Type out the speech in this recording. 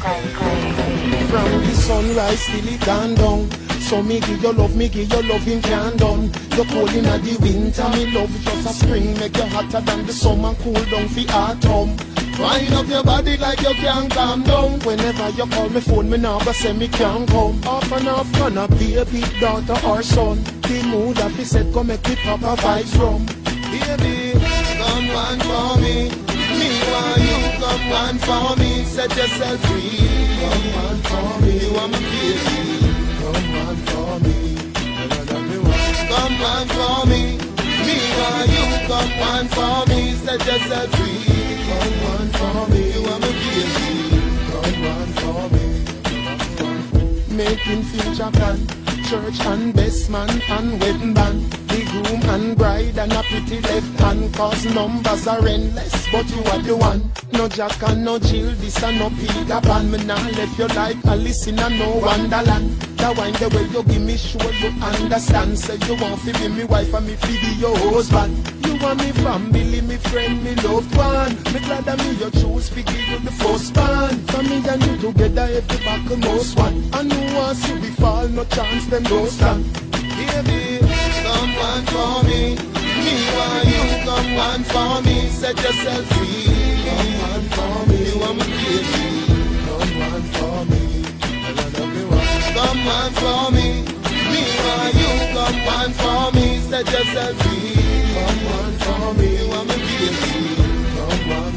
From the sunrise till it gone down. So me give your love, me give your love in can done. You're cold in the winter, me love just a spring. Make you hotter than the summer, cool down for autumn. Wind up your body like you can't calm down. Whenever you call me phone, me never say me can't come. Off and off, gonna be a big daughter or son. The mood that we said, come make me proper vibes from. Baby, come one for. Me yourself free. Come one for me. You want me baby. Come one for me. Come one for me. Me want you, come one for me. Set yourself free. Come one for me. You want me baby. Come one for me. Making future plan. Church and best man and wedding band. The groom and bride and a pretty left hand. Cause numbers are endless, but you are the one. No Jack and no Jill, this and no Peter Pan. Me nah left your life a listen and no wonderland. That wine the way you give me sure you understand. Say you want to be me wife and me be your husband. Want me family, me friend, me loved one. Me glad that me you choose fi give you the first band. For me and you together every back most one. And who wants to be fall, no chance them don't stand. Baby, come one for me. Me want you, come one for me. Set yourself free. Come one for me. You want me baby. Come one for me. Come one for. Me Someone told me I'm a beautiful. Someone.